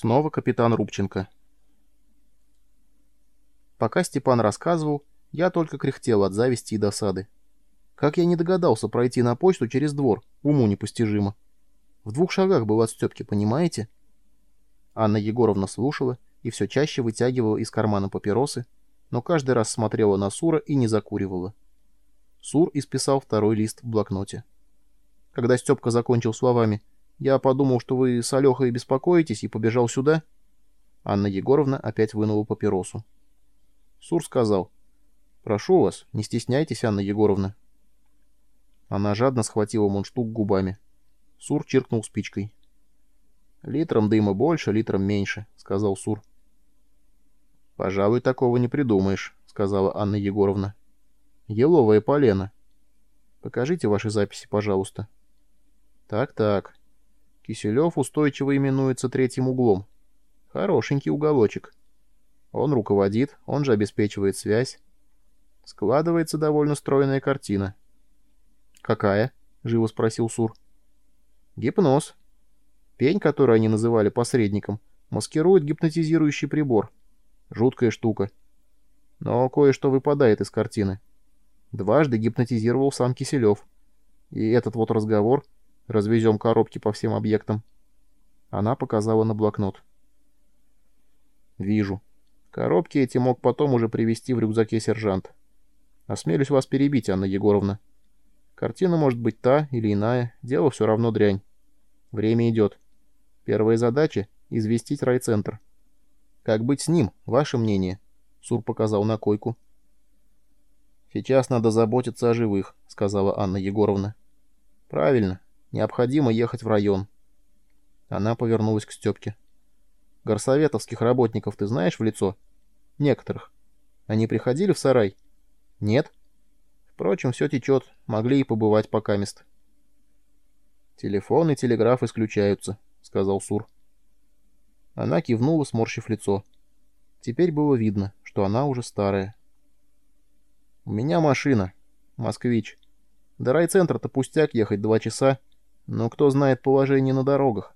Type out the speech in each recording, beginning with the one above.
Снова капитан Рубченко. Пока Степан рассказывал, я только кряхтел от зависти и досады. Как я не догадался пройти на почту через двор, уму непостижимо. В двух шагах был от Степки, понимаете? Анна Егоровна слушала и все чаще вытягивала из кармана папиросы, но каждый раз смотрела на Сура и не закуривала. Сур исписал второй лист в блокноте. Когда Степка закончил словами я подумал, что вы с Алехой беспокоитесь, и побежал сюда. Анна Егоровна опять вынула папиросу. Сур сказал. «Прошу вас, не стесняйтесь, Анна Егоровна». Она жадно схватила мундштук губами. Сур чиркнул спичкой. «Литром дыма больше, литром меньше», — сказал Сур. «Пожалуй, такого не придумаешь», — сказала Анна Егоровна. «Еловое полено. Покажите ваши записи, пожалуйста». «Так-так. Киселев устойчиво именуется третьим углом. Хорошенький уголочек. Он руководит, он же обеспечивает связь. Складывается довольно стройная картина. «Какая?» — живо спросил Сур. «Гипноз. Пень, который они называли посредником, маскирует гипнотизирующий прибор. Жуткая штука. Но кое-что выпадает из картины. Дважды гипнотизировал сам Киселев. И этот вот разговор Развезем коробки по всем объектам. Она показала на блокнот. Вижу. Коробки эти мог потом уже привезти в рюкзаке сержант. Осмелюсь вас перебить, Анна Егоровна. Картина может быть та или иная, дело все равно дрянь. Время идет. Первая задача — известить райцентр. Как быть с ним, ваше мнение? Сур показал на койку. Сейчас надо заботиться о живых, сказала Анна Егоровна. Правильно. Необходимо ехать в район. Она повернулась к Степке. Горсоветовских работников ты знаешь в лицо? Некоторых. Они приходили в сарай? Нет. Впрочем, все течет. Могли и побывать покамест. Телефон и телеграф исключаются, сказал Сур. Она кивнула, сморщив лицо. Теперь было видно, что она уже старая. «У меня машина. Москвич. До райцентра-то пустяк ехать два часа, но кто знает положение на дорогах?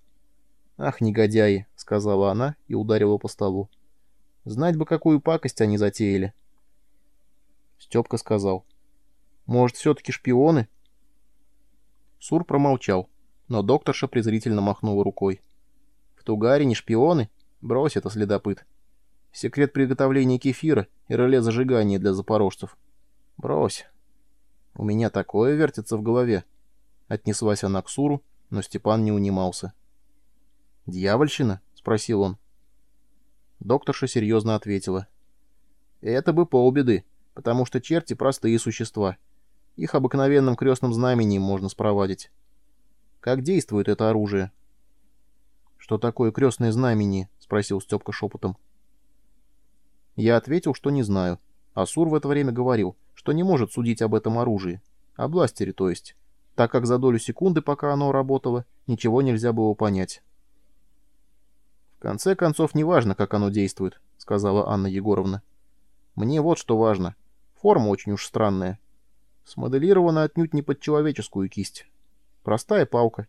«Ах, негодяи!» — сказала она и ударила по столу. «Знать бы, какую пакость они затеяли!» Степка сказал. «Может, все-таки шпионы?» Сур промолчал, но докторша презрительно махнула рукой. «В Тугаре не шпионы? Брось это, следопыт. Секрет приготовления кефира и реле зажигания для запорожцев. Брось. У меня такое вертится в голове, Отнеслась она к Суру, но Степан не унимался. «Дьявольщина?» — спросил он. Докторша серьезно ответила. «Это бы полбеды, потому что черти — простые существа. Их обыкновенным крестным знамением можно спровадить. Как действует это оружие?» «Что такое крестное знамение?» — спросил Степка шепотом. Я ответил, что не знаю, а Сур в это время говорил, что не может судить об этом оружии, о бластере, то есть так как за долю секунды, пока оно работало, ничего нельзя было понять. «В конце концов, не важно, как оно действует», — сказала Анна Егоровна. «Мне вот что важно. Форма очень уж странная. Смоделирована отнюдь не под человеческую кисть. Простая палка.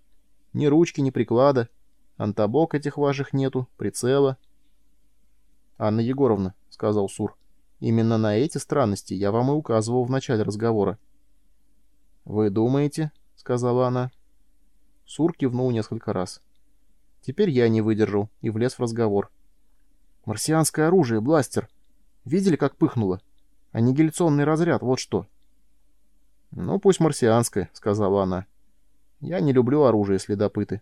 Ни ручки, ни приклада. Антабок этих ваших нету, прицела». «Анна Егоровна», — сказал Сур, — «именно на эти странности я вам и указывал в начале разговора. «Вы думаете?» — сказала она. Сур кивнул несколько раз. Теперь я не выдержал и влез в разговор. «Марсианское оружие, бластер. Видели, как пыхнуло? Аннигиляционный разряд, вот что». «Ну, пусть марсианское», — сказала она. «Я не люблю оружие следопыты.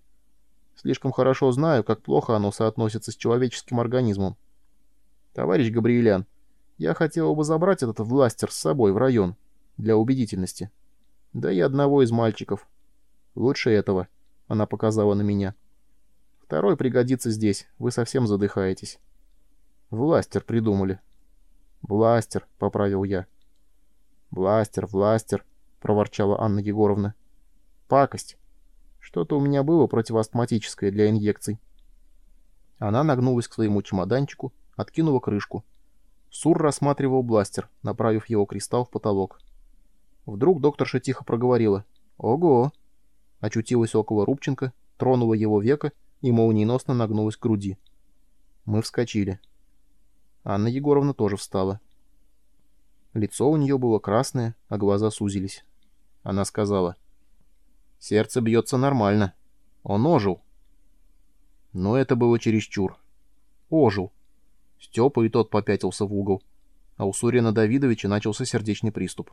Слишком хорошо знаю, как плохо оно соотносится с человеческим организмом. Товарищ Габриэлян, я хотел бы забрать этот бластер с собой в район, для убедительности». Да и одного из мальчиков. Лучше этого. Она показала на меня. Второй пригодится здесь. Вы совсем задыхаетесь. Властер придумали. Бластер, поправил я. Бластер, властер, проворчала Анна Егоровна. Пакость. Что-то у меня было противоастматическое для инъекций. Она нагнулась к своему чемоданчику, откинула крышку. Сур рассматривал бластер, направив его кристалл в потолок. Вдруг докторша тихо проговорила. «Ого!» Очутилась около Рубченко, тронула его века и молниеносно нагнулась к груди. Мы вскочили. Анна Егоровна тоже встала. Лицо у нее было красное, а глаза сузились. Она сказала. «Сердце бьется нормально. Он ожил». Но это было чересчур. Ожил. Степа и тот попятился в угол. А у Сурена Давидовича начался сердечный приступ.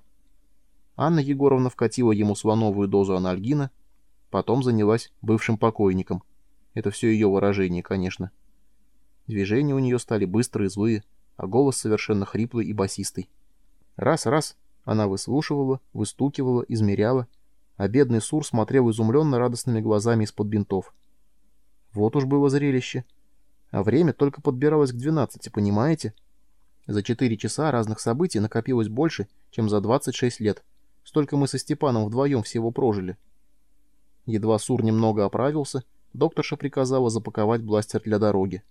Анна Егоровна вкатила ему слоновую дозу анальгина, потом занялась бывшим покойником. Это все ее выражение, конечно. Движения у нее стали быстрые, злые, а голос совершенно хриплый и басистый. Раз-раз она выслушивала, выстукивала, измеряла, а бедный Сур смотрел изумленно радостными глазами из-под бинтов. Вот уж было зрелище. А время только подбиралось к двенадцати, понимаете? За четыре часа разных событий накопилось больше, чем за 26 лет. Столько мы со Степаном вдвоем всего прожили. Едва Сур немного оправился, докторша приказала запаковать бластер для дороги.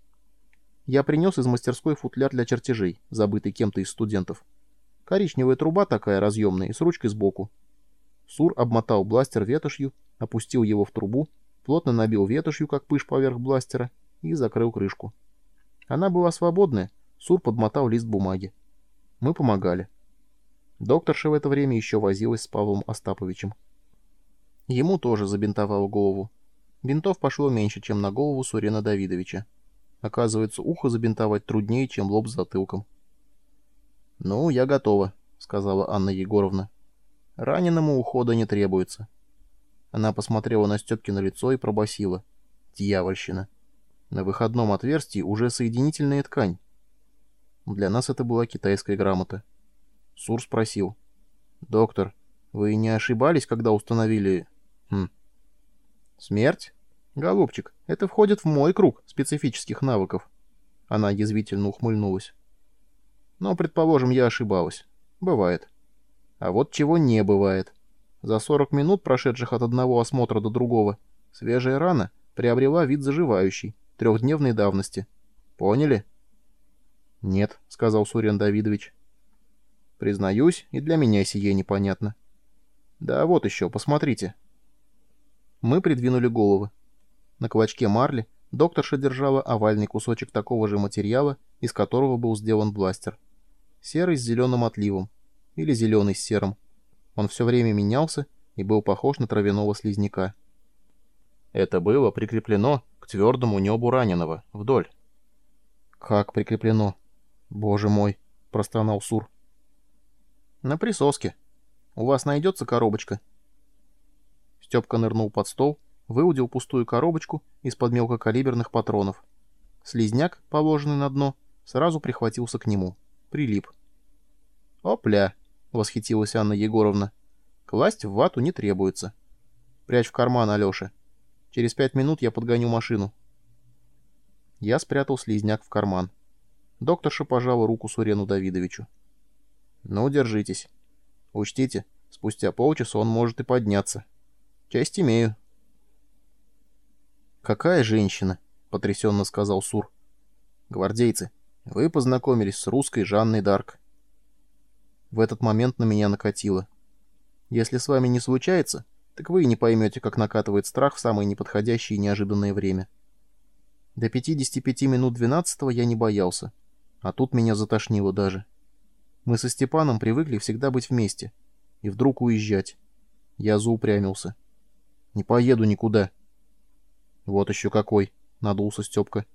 Я принес из мастерской футляр для чертежей, забытый кем-то из студентов. Коричневая труба такая разъемная и с ручкой сбоку. Сур обмотал бластер ветошью, опустил его в трубу, плотно набил ветошью, как пыш поверх бластера, и закрыл крышку. Она была свободная, Сур подмотал лист бумаги. Мы помогали. Докторша в это время еще возилась с Павлом Остаповичем. Ему тоже забинтовало голову. Бинтов пошло меньше, чем на голову Сурена Давидовича. Оказывается, ухо забинтовать труднее, чем лоб с затылком. «Ну, я готова», — сказала Анна Егоровна. «Раненому ухода не требуется». Она посмотрела на Степкино лицо и пробасила. «Дьявольщина! На выходном отверстии уже соединительная ткань». Для нас это была китайская грамота. Сур спросил. «Доктор, вы не ошибались, когда установили...» хм. «Смерть? Голубчик, это входит в мой круг специфических навыков». Она язвительно ухмыльнулась. «Но, предположим, я ошибалась. Бывает. А вот чего не бывает. За 40 минут, прошедших от одного осмотра до другого, свежая рана приобрела вид заживающий, трехдневной давности. Поняли?» «Нет», — сказал Сурен Давидович. Признаюсь, и для меня сие непонятно. Да вот еще, посмотрите. Мы придвинули головы. На клочке марли докторша держала овальный кусочек такого же материала, из которого был сделан бластер. Серый с зеленым отливом. Или зеленый с серым. Он все время менялся и был похож на травяного слизняка. Это было прикреплено к твердому небу раненого, вдоль. «Как прикреплено? Боже мой!» — простонал Сур. «На присоске. У вас найдется коробочка?» Степка нырнул под стол, выудил пустую коробочку из-под мелкокалиберных патронов. Слизняк, положенный на дно, сразу прихватился к нему. Прилип. «Опля!» — восхитилась Анна Егоровна. «Класть в вату не требуется. Прячь в карман, Алеша. Через пять минут я подгоню машину». Я спрятал слизняк в карман. Докторша пожала руку Сурену Давидовичу. Ну, держитесь. Учтите, спустя полчаса он может и подняться. Часть имею. «Какая женщина?» — потрясенно сказал Сур. «Гвардейцы, вы познакомились с русской Жанной Дарк». В этот момент на меня накатило. Если с вами не случается, так вы и не поймете, как накатывает страх в самое неподходящее и неожиданное время. До 55 минут 12 я не боялся, а тут меня затошнило даже. Мы со Степаном привыкли всегда быть вместе. И вдруг уезжать. Я заупрямился. Не поеду никуда. Вот еще какой, надулся Степка.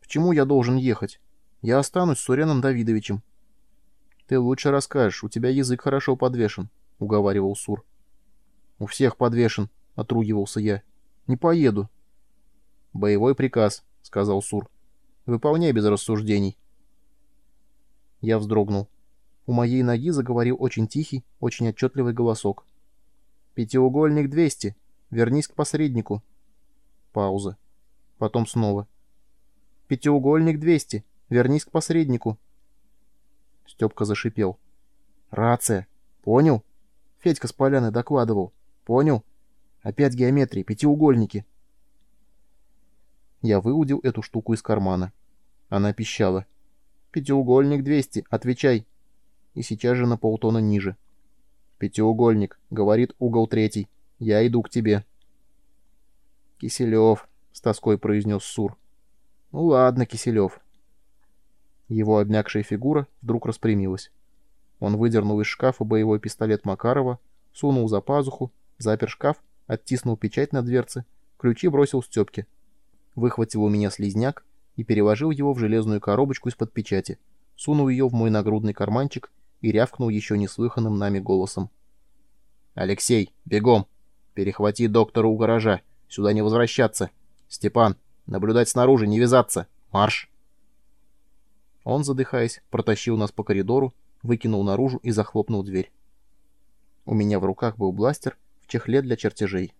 Почему я должен ехать? Я останусь с Суреном Давидовичем. Ты лучше расскажешь, у тебя язык хорошо подвешен, уговаривал Сур. У всех подвешен, отругивался я. Не поеду. Боевой приказ, сказал Сур. Выполняй без рассуждений. Я вздрогнул. У моей ноги заговорил очень тихий, очень отчетливый голосок. «Пятиугольник 200. Вернись к посреднику». Пауза. Потом снова. «Пятиугольник 200. Вернись к посреднику». Степка зашипел. «Рация. Понял?» Федька с поляны докладывал. «Понял? Опять геометрия, пятиугольники». Я выудил эту штуку из кармана. Она пищала. «Пятиугольник 200, отвечай!» И сейчас же на полтона ниже. «Пятиугольник», — говорит угол третий. «Я иду к тебе». «Киселев», — с тоской произнес Сур. Ну ладно, Киселев. Его обмякшая фигура вдруг распрямилась. Он выдернул из шкафа боевой пистолет Макарова, сунул за пазуху, запер шкаф, оттиснул печать на дверце, ключи бросил Степке. Выхватил у меня слизняк и переложил его в железную коробочку из-под печати, сунул ее в мой нагрудный карманчик и рявкнул еще неслыханным нами голосом. «Алексей, бегом! Перехвати доктора у гаража! Сюда не возвращаться! Степан, наблюдать снаружи, не вязаться! Марш!» Он, задыхаясь, протащил нас по коридору, выкинул наружу и захлопнул дверь. У меня в руках был бластер в чехле для чертежей.